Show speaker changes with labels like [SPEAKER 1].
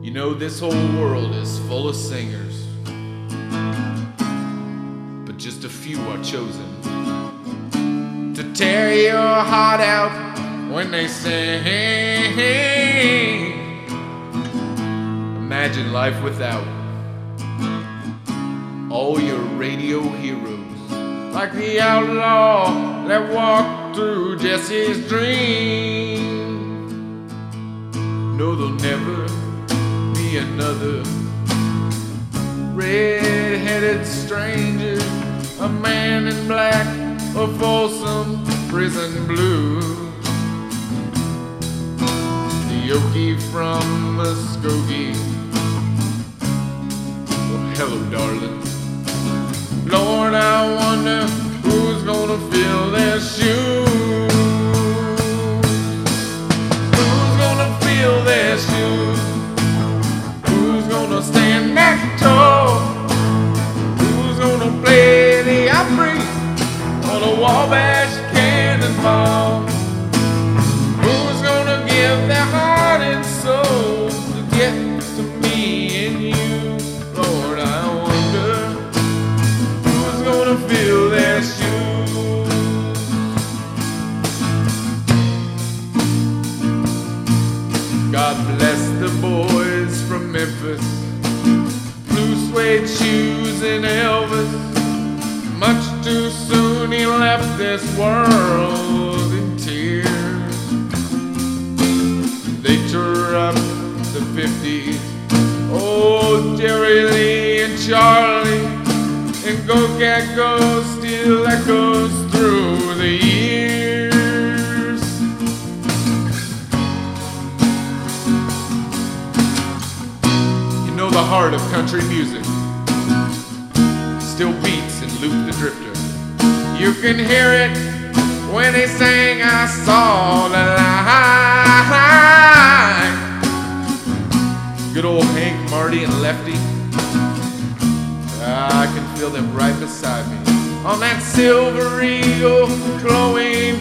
[SPEAKER 1] You know, this whole world is full of singers, but just a few are chosen to tear your heart out when they sing. Imagine life without all your radio heroes, like the outlaw that walked through Jessi's dream. No, there'll never another red-headed stranger, a man in black, or Folsom prison blue. The Okie from Muskogee. Well, hello, darling. Wabash cannonball? Who's gonna give their heart and soul to get to me and you? Lord, I wonder who's gonna fill their shoes. God bless the boys from Memphis. Blue suede shoes and Elvis. Soon he left this world in tears. They tore up the 50s. Oh, Jerry Lee and Charlie. And Go Cat Go still echoes through the years. You know the heart of country music still beats in Luke the Drifter. You can hear it when he sang I saw the light. Good old Hank, Marty, and Lefty. I can feel them right beside me on that silver eagle glowing.